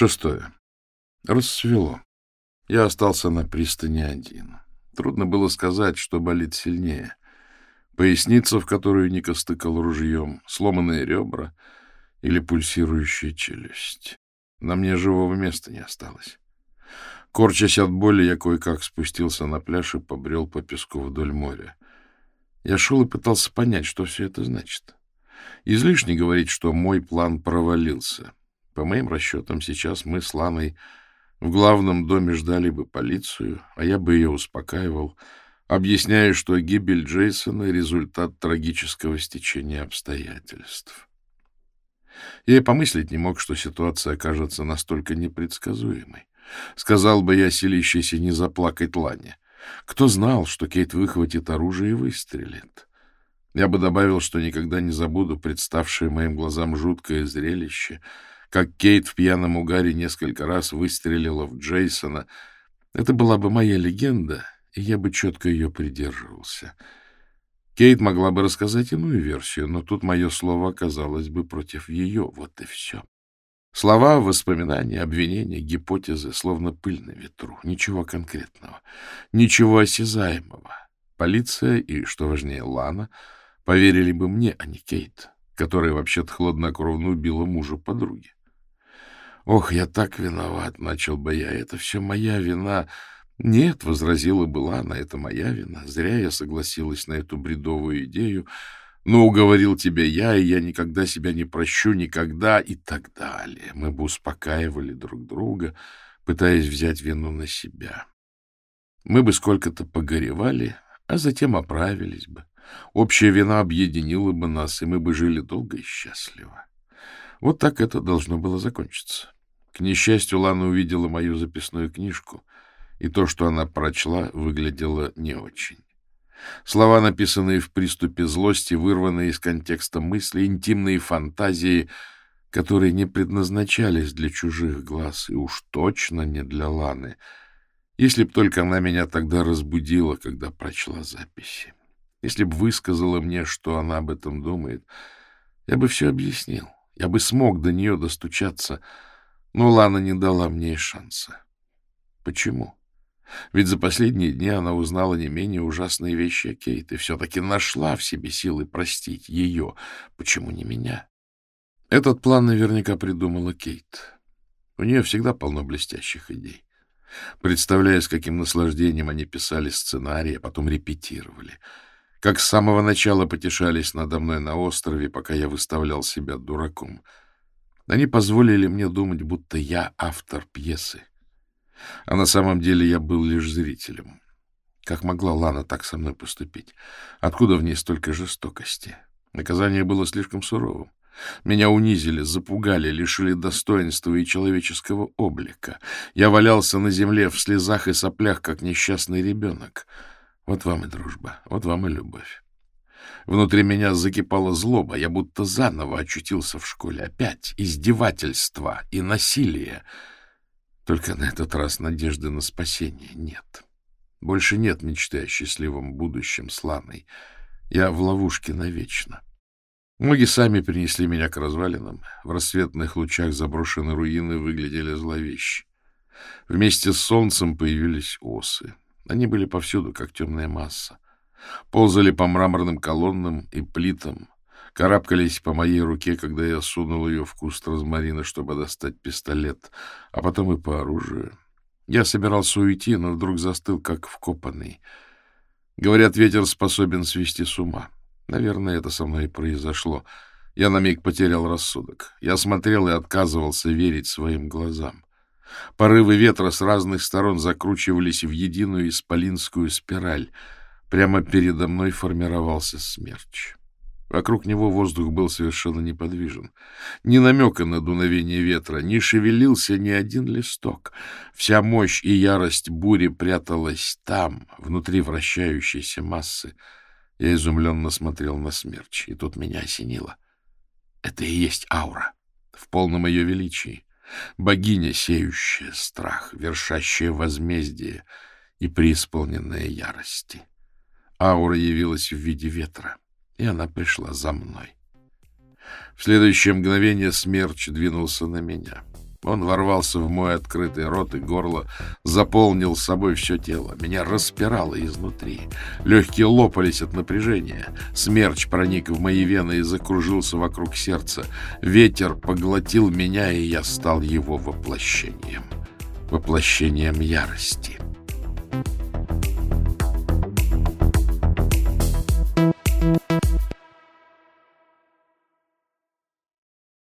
Шестое. Рассвело. Я остался на пристани один. Трудно было сказать, что болит сильнее. Поясница, в которую Ника стыкал ружьем, сломанные ребра или пульсирующая челюсть. На мне живого места не осталось. Корчась от боли, я кое-как спустился на пляж и побрел по песку вдоль моря. Я шел и пытался понять, что все это значит. Излишне говорить, что мой план провалился. По моим расчетам, сейчас мы с Ланой в главном доме ждали бы полицию, а я бы ее успокаивал, объясняя, что гибель Джейсона — результат трагического стечения обстоятельств. Я и помыслить не мог, что ситуация окажется настолько непредсказуемой. Сказал бы я, силищийся не заплакать Лане. Кто знал, что Кейт выхватит оружие и выстрелит? Я бы добавил, что никогда не забуду представшее моим глазам жуткое зрелище, как Кейт в пьяном угаре несколько раз выстрелила в Джейсона. Это была бы моя легенда, и я бы четко ее придерживался. Кейт могла бы рассказать иную версию, но тут мое слово оказалось бы против ее, вот и все. Слова, воспоминания, обвинения, гипотезы, словно пыль на ветру. Ничего конкретного, ничего осязаемого. Полиция и, что важнее, Лана поверили бы мне, а не Кейт, которая вообще-то хладнокровно убила мужа подруги. «Ох, я так виноват!» — начал бы я. «Это все моя вина!» «Нет», — возразила бы Лана, — «это моя вина. Зря я согласилась на эту бредовую идею. Но уговорил тебя я, и я никогда себя не прощу, никогда, и так далее. Мы бы успокаивали друг друга, пытаясь взять вину на себя. Мы бы сколько-то погоревали, а затем оправились бы. Общая вина объединила бы нас, и мы бы жили долго и счастливо. Вот так это должно было закончиться. К несчастью, Лана увидела мою записную книжку, и то, что она прочла, выглядело не очень. Слова, написанные в приступе злости, вырванные из контекста мысли, интимные фантазии, которые не предназначались для чужих глаз и уж точно не для Ланы, если б только она меня тогда разбудила, когда прочла записи. Если б высказала мне, что она об этом думает, я бы все объяснил. Я бы смог до нее достучаться, но Лана не дала мне шанса. Почему? Ведь за последние дни она узнала не менее ужасные вещи о Кейт и все-таки нашла в себе силы простить ее. Почему не меня? Этот план наверняка придумала Кейт. У нее всегда полно блестящих идей. Представляя, с каким наслаждением они писали сценарии, а потом репетировали. Как с самого начала потешались надо мной на острове, пока я выставлял себя дураком. Они позволили мне думать, будто я автор пьесы. А на самом деле я был лишь зрителем. Как могла Лана так со мной поступить? Откуда в ней столько жестокости? Наказание было слишком суровым. Меня унизили, запугали, лишили достоинства и человеческого облика. Я валялся на земле в слезах и соплях, как несчастный ребенок. Вот вам и дружба, вот вам и любовь. Внутри меня закипала злоба, я будто заново очутился в школе. Опять издевательство и насилие — только на этот раз надежды на спасение нет. Больше нет мечты о счастливом будущем с Ланой. Я в ловушке навечно. Ноги сами принесли меня к развалинам. В рассветных лучах заброшенные руины выглядели зловеще. Вместе с солнцем появились осы. Они были повсюду, как темная масса. Ползали по мраморным колоннам и плитам, карабкались по моей руке, когда я сунул ее в куст розмарина, чтобы достать пистолет, а потом и по оружию. Я собирался уйти, но вдруг застыл, как вкопанный. Говорят, ветер способен свести с ума. Наверное, это со мной и произошло. Я на миг потерял рассудок. Я смотрел и отказывался верить своим глазам. Порывы ветра с разных сторон закручивались в единую исполинскую спираль. Прямо передо мной формировался смерч. Вокруг него воздух был совершенно неподвижен. Ни намека на дуновение ветра, не шевелился ни один листок. Вся мощь и ярость бури пряталась там, внутри вращающейся массы. Я изумленно смотрел на смерч, и тут меня осенило. Это и есть аура, в полном ее величии. Богиня, сеющая страх, вершащая возмездие и преисполненная ярости. Аура явилась в виде ветра и она пришла за мной. В следующее мгновение смерч двинулся на меня. Он ворвался в мой открытый рот и горло, заполнил собой все тело. Меня распирало изнутри. Легкие лопались от напряжения. Смерч проник в мои вены и закружился вокруг сердца. Ветер поглотил меня, и я стал его воплощением. Воплощением ярости.